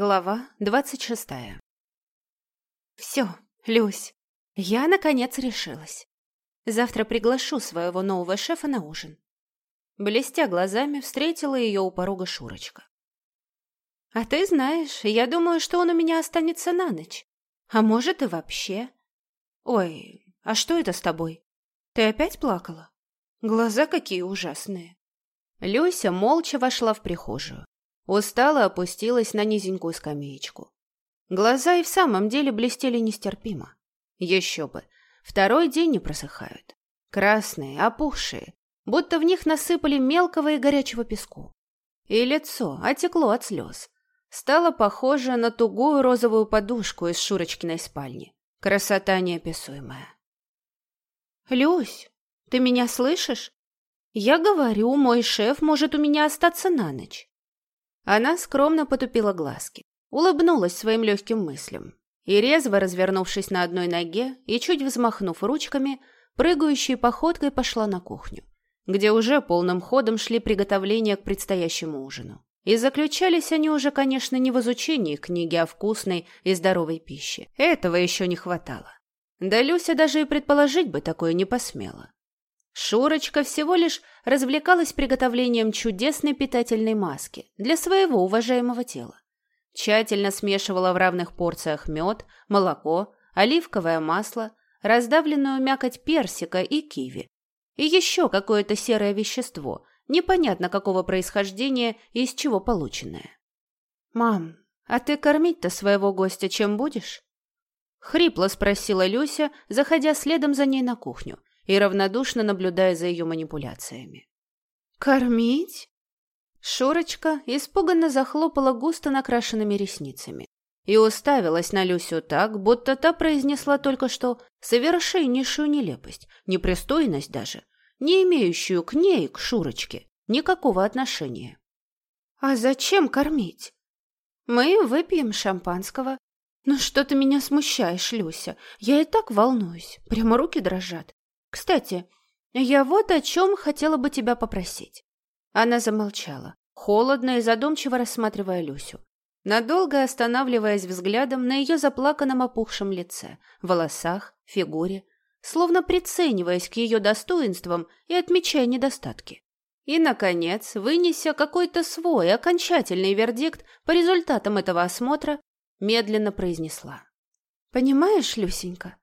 Глава двадцать шестая. Все, Люсь, я наконец решилась. Завтра приглашу своего нового шефа на ужин. Блестя глазами, встретила ее у порога Шурочка. А ты знаешь, я думаю, что он у меня останется на ночь. А может и вообще. Ой, а что это с тобой? Ты опять плакала? Глаза какие ужасные. Люся молча вошла в прихожую. Устала опустилась на низенькую скамеечку. Глаза и в самом деле блестели нестерпимо. Еще бы, второй день не просыхают. Красные, опухшие, будто в них насыпали мелкого и горячего песку. И лицо отекло от слез. Стало похоже на тугую розовую подушку из Шурочкиной спальни. Красота неописуемая. «Люсь, ты меня слышишь? Я говорю, мой шеф может у меня остаться на ночь. Она скромно потупила глазки, улыбнулась своим легким мыслям и, резво развернувшись на одной ноге и чуть взмахнув ручками, прыгающей походкой пошла на кухню, где уже полным ходом шли приготовления к предстоящему ужину. И заключались они уже, конечно, не в изучении книги о вкусной и здоровой пище. Этого еще не хватало. Да Люся даже и предположить бы такое не посмела. Шурочка всего лишь развлекалась приготовлением чудесной питательной маски для своего уважаемого тела. Тщательно смешивала в равных порциях мед, молоко, оливковое масло, раздавленную мякоть персика и киви. И еще какое-то серое вещество, непонятно какого происхождения и из чего полученное. «Мам, а ты кормить-то своего гостя чем будешь?» Хрипло спросила Люся, заходя следом за ней на кухню и равнодушно наблюдая за ее манипуляциями. «Кормить?» Шурочка испуганно захлопала густо накрашенными ресницами и уставилась на Люсю так, будто та произнесла только что совершеннейшую нелепость, непристойность даже, не имеющую к ней, к Шурочке, никакого отношения. «А зачем кормить? Мы выпьем шампанского. Ну что ты меня смущаешь, Люся? Я и так волнуюсь, прямо руки дрожат. Кстати, я вот о чем хотела бы тебя попросить. Она замолчала, холодно и задумчиво рассматривая Люсю, надолго останавливаясь взглядом на ее заплаканном опухшем лице, волосах, фигуре, словно прицениваясь к ее достоинствам и отмечая недостатки. И, наконец, вынеся какой-то свой окончательный вердикт по результатам этого осмотра, медленно произнесла. «Понимаешь, Люсенька,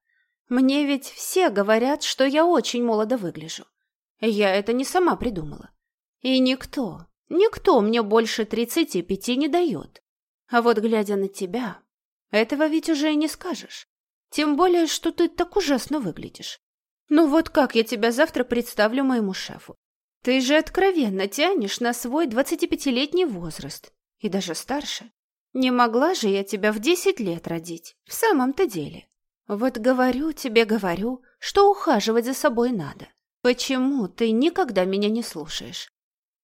мне ведь все говорят, что я очень молодо выгляжу. Я это не сама придумала. И никто, никто мне больше тридцати пяти не дает. А вот глядя на тебя, этого ведь уже и не скажешь. Тем более, что ты так ужасно выглядишь. Ну вот как я тебя завтра представлю моему шефу? Ты же откровенно тянешь на свой двадцатипятилетний возраст. И даже старше. Не могла же я тебя в десять лет родить. В самом-то деле. Вот говорю тебе, говорю, что ухаживать за собой надо. Почему ты никогда меня не слушаешь?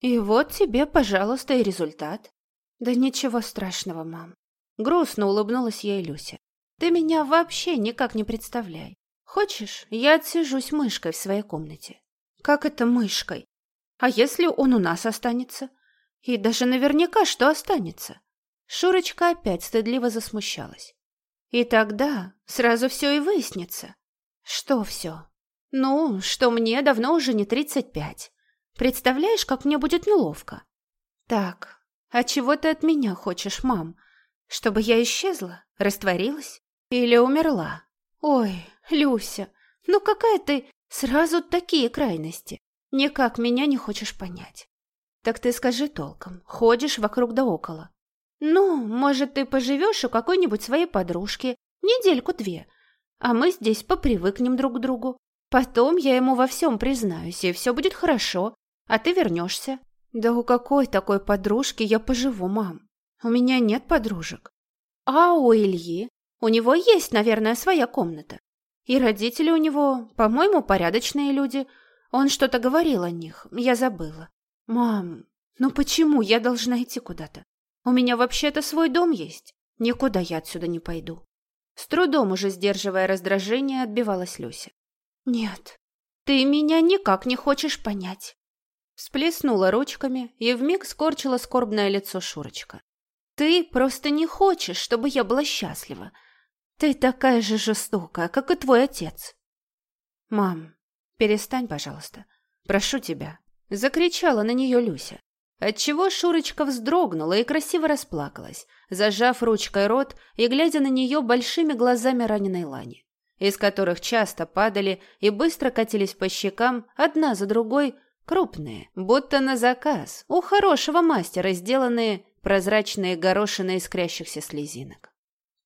И вот тебе, пожалуйста, и результат. Да ничего страшного, мам. Грустно улыбнулась ей Люся. Ты меня вообще никак не представляй. Хочешь, я отсижусь мышкой в своей комнате? Как это мышкой? А если он у нас останется? И даже наверняка, что останется. Шурочка опять стыдливо засмущалась. И тогда сразу все и выяснится. Что все? Ну, что мне давно уже не тридцать пять. Представляешь, как мне будет неловко? Так, а чего ты от меня хочешь, мам? Чтобы я исчезла, растворилась или умерла? Ой, Люся, ну какая ты сразу такие крайности? Никак меня не хочешь понять. Так ты скажи толком, ходишь вокруг да около. «Ну, может, ты поживешь у какой-нибудь своей подружки недельку-две, а мы здесь попривыкнем друг к другу. Потом я ему во всем признаюсь, и все будет хорошо, а ты вернешься». «Да у какой такой подружки я поживу, мам? У меня нет подружек». «А у Ильи? У него есть, наверное, своя комната. И родители у него, по-моему, порядочные люди. Он что-то говорил о них, я забыла. Мам, ну почему я должна идти куда-то? У меня вообще-то свой дом есть. Никуда я отсюда не пойду. С трудом уже сдерживая раздражение, отбивалась Люся. Нет, ты меня никак не хочешь понять. Всплеснула ручками и вмиг скорчила скорбное лицо Шурочка. Ты просто не хочешь, чтобы я была счастлива. Ты такая же жестокая, как и твой отец. Мам, перестань, пожалуйста. Прошу тебя. Закричала на нее Люся. Отчего Шурочка вздрогнула и красиво расплакалась, зажав ручкой рот и глядя на нее большими глазами раненой Лани, из которых часто падали и быстро катились по щекам одна за другой крупные, будто на заказ, у хорошего мастера сделанные прозрачные горошины искрящихся слезинок.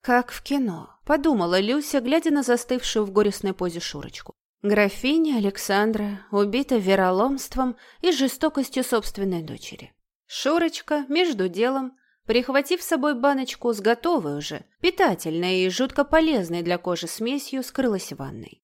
«Как в кино», — подумала Люся, глядя на застывшую в горестной позе Шурочку. Графиня Александра убита вероломством и жестокостью собственной дочери. Шурочка, между делом, прихватив с собой баночку с готовой уже, питательной и жутко полезной для кожи смесью, скрылась в ванной.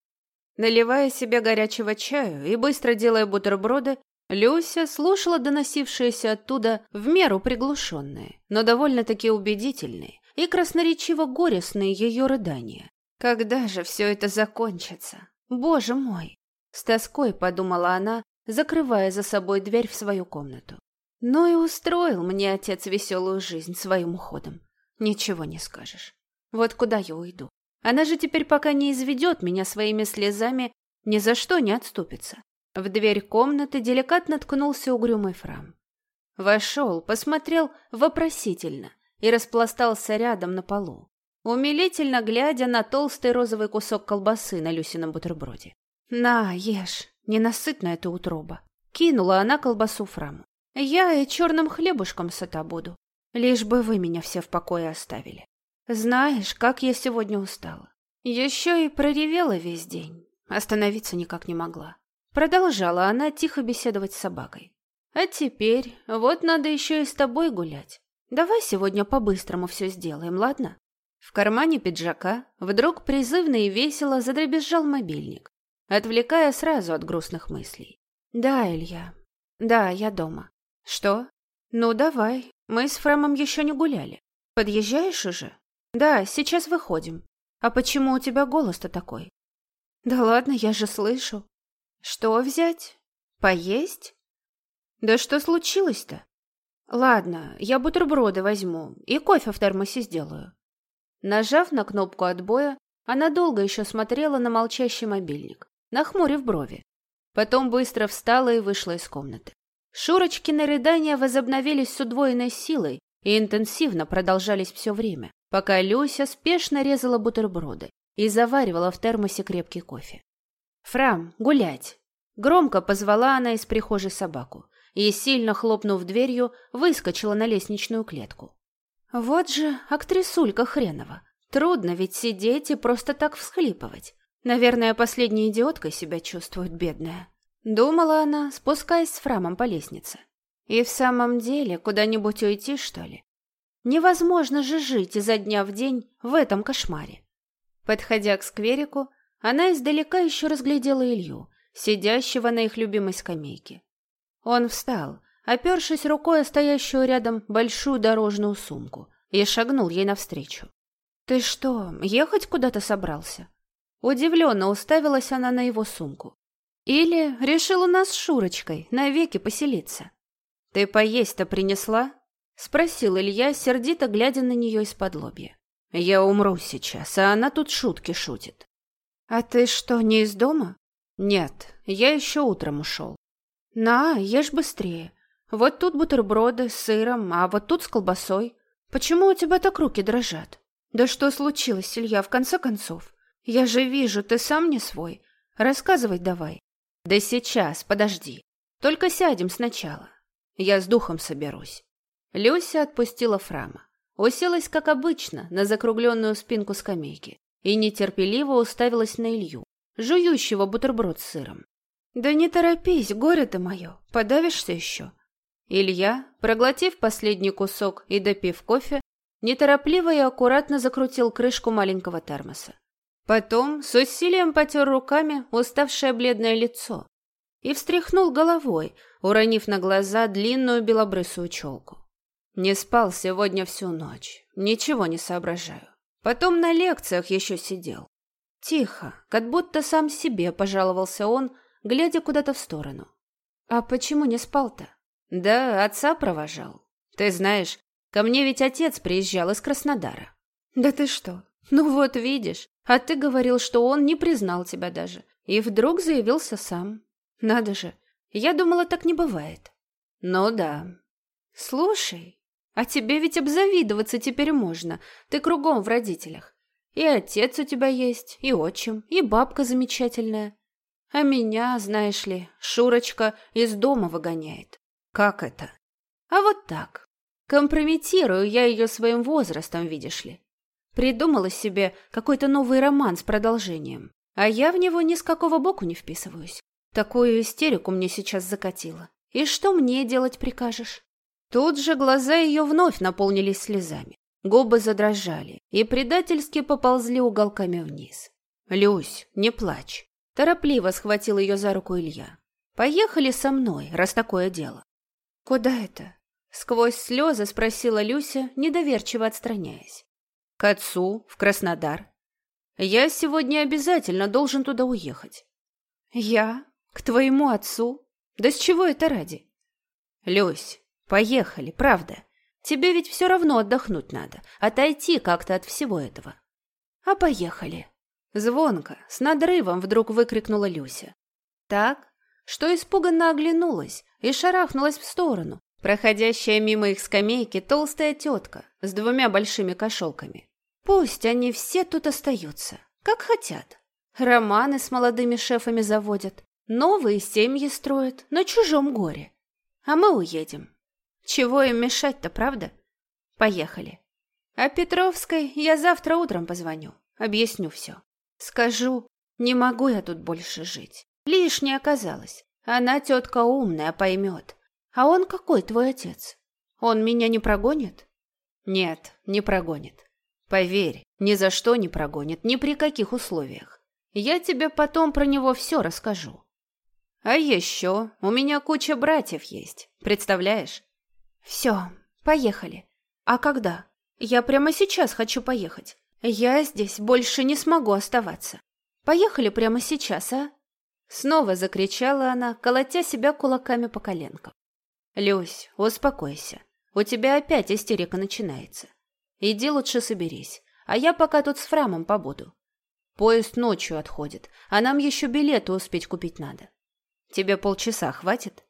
Наливая себе горячего чаю и быстро делая бутерброды, Люся слушала доносившиеся оттуда в меру приглушенные, но довольно-таки убедительные и красноречиво горестные ее рыдания. Когда же все это закончится? Боже мой! С тоской подумала она, закрывая за собой дверь в свою комнату. Ну и устроил мне отец веселую жизнь своим уходом. Ничего не скажешь. Вот куда я уйду. Она же теперь пока не изведет меня своими слезами, ни за что не отступится. В дверь комнаты деликатно ткнулся угрюмый Фрам. Вошел, посмотрел вопросительно и распластался рядом на полу умилительно глядя на толстый розовый кусок колбасы на Люсином бутерброде. «На, ешь, ненасытна эта утроба!» Кинула она колбасу Фраму. «Я и черным хлебушком сыта буду, лишь бы вы меня все в покое оставили. Знаешь, как я сегодня устала. Еще и проревела весь день, остановиться никак не могла. Продолжала она тихо беседовать с собакой. А теперь вот надо еще и с тобой гулять. Давай сегодня по-быстрому все сделаем, ладно? В кармане пиджака вдруг призывно и весело задребезжал мобильник, отвлекая сразу от грустных мыслей. «Да, Илья. Да, я дома. Что? Ну, давай. Мы с Фрэмом еще не гуляли. Подъезжаешь уже? Да, сейчас выходим. А почему у тебя голос-то такой? Да ладно, я же слышу. Что взять? Поесть? Да что случилось-то? Ладно, я бутерброды возьму и кофе в термосе сделаю. Нажав на кнопку отбоя, она долго еще смотрела на молчащий мобильник, нахмурив брови. Потом быстро встала и вышла из комнаты. Шурочкины рыдания возобновились с удвоенной силой и интенсивно продолжались все время, пока Люся спешно резала бутерброды и заваривала в термосе крепкий кофе. «Фрам, гулять!» Громко позвала она из прихожей собаку и, сильно хлопнув дверью, выскочила на лестничную клетку. Вот же актрисулька хренова. Трудно ведь сидеть и просто так всхлипывать. Наверное, последней идиоткой себя чувствует бедная. Думала она, спускаясь с Фрамом по лестнице. И в самом деле куда-нибудь уйти, что ли? Невозможно же жить изо дня в день в этом кошмаре. Подходя к скверику, она издалека еще разглядела Илью, сидящего на их любимой скамейке. Он встал, опершись рукой о стоящую рядом большую дорожную сумку, и шагнул ей навстречу. «Ты что, ехать куда-то собрался?» Удивленно уставилась она на его сумку. «Или решил у нас с Шурочкой навеки поселиться?» «Ты поесть-то принесла?» — спросил Илья, сердито глядя на нее из-под лобья. «Я умру сейчас, а она тут шутки шутит». «А ты что, не из дома?» «Нет, я еще утром ушел». «На, ешь быстрее. Вот тут бутерброды с сыром, а вот тут с колбасой. Почему у тебя так руки дрожат? Да что случилось, Илья, в конце концов? Я же вижу, ты сам не свой. Рассказывай давай. Да сейчас, подожди. Только сядем сначала. Я с духом соберусь. Люся отпустила Фрама. Уселась, как обычно, на закругленную спинку скамейки и нетерпеливо уставилась на Илью, жующего бутерброд с сыром. «Да не торопись, горе ты мое, подавишься еще. Илья, проглотив последний кусок и допив кофе, неторопливо и аккуратно закрутил крышку маленького термоса. Потом с усилием потер руками уставшее бледное лицо и встряхнул головой, уронив на глаза длинную белобрысую челку. Не спал сегодня всю ночь, ничего не соображаю. Потом на лекциях еще сидел. Тихо, как будто сам себе пожаловался он, глядя куда-то в сторону. А почему не спал-то? Да, отца провожал. Ты знаешь, Ко мне ведь отец приезжал из Краснодара. Да ты что? Ну вот видишь, а ты говорил, что он не признал тебя даже. И вдруг заявился сам. Надо же, я думала, так не бывает. Ну да. Слушай, а тебе ведь обзавидоваться теперь можно. Ты кругом в родителях. И отец у тебя есть, и отчим, и бабка замечательная. А меня, знаешь ли, Шурочка из дома выгоняет. Как это? А вот так. Компрометирую я ее своим возрастом, видишь ли. Придумала себе какой-то новый роман с продолжением, а я в него ни с какого боку не вписываюсь. Такую истерику мне сейчас закатила. И что мне делать прикажешь? Тут же глаза ее вновь наполнились слезами. Губы задрожали и предательски поползли уголками вниз. «Люсь, не плачь!» Торопливо схватил ее за руку Илья. «Поехали со мной, раз такое дело». «Куда это?» Сквозь слезы спросила Люся, недоверчиво отстраняясь. «К отцу, в Краснодар. Я сегодня обязательно должен туда уехать». «Я? К твоему отцу? Да с чего это ради?» «Люсь, поехали, правда. Тебе ведь все равно отдохнуть надо, отойти как-то от всего этого». «А поехали». Звонко, с надрывом вдруг выкрикнула Люся. Так, что испуганно оглянулась и шарахнулась в сторону, Проходящая мимо их скамейки толстая тетка с двумя большими кошелками. Пусть они все тут остаются, как хотят. Романы с молодыми шефами заводят, новые семьи строят на чужом горе. А мы уедем. Чего им мешать-то, правда? Поехали. А Петровской я завтра утром позвоню, объясню все. Скажу, не могу я тут больше жить. Лишнее оказалось. Она тетка умная, поймет. А он какой твой отец? Он меня не прогонит? Нет, не прогонит. Поверь, ни за что не прогонит, ни при каких условиях. Я тебе потом про него все расскажу. А еще у меня куча братьев есть, представляешь? Все, поехали. А когда? Я прямо сейчас хочу поехать. Я здесь больше не смогу оставаться. Поехали прямо сейчас, а? Снова закричала она, колотя себя кулаками по коленкам. «Люсь, успокойся. У тебя опять истерика начинается. Иди лучше соберись, а я пока тут с Фрамом побуду. Поезд ночью отходит, а нам еще билеты успеть купить надо. Тебе полчаса хватит?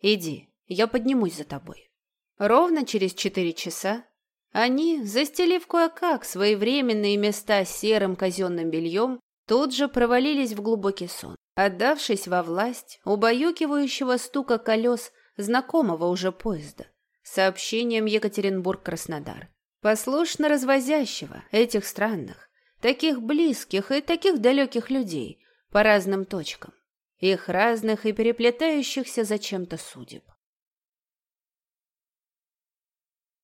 Иди, я поднимусь за тобой». Ровно через четыре часа они, застелив кое-как своевременные места серым казенным бельем, тут же провалились в глубокий сон, отдавшись во власть убаюкивающего стука колес знакомого уже поезда, сообщением Екатеринбург-Краснодар, послушно развозящего этих странных, таких близких и таких далеких людей по разным точкам, их разных и переплетающихся зачем-то судеб.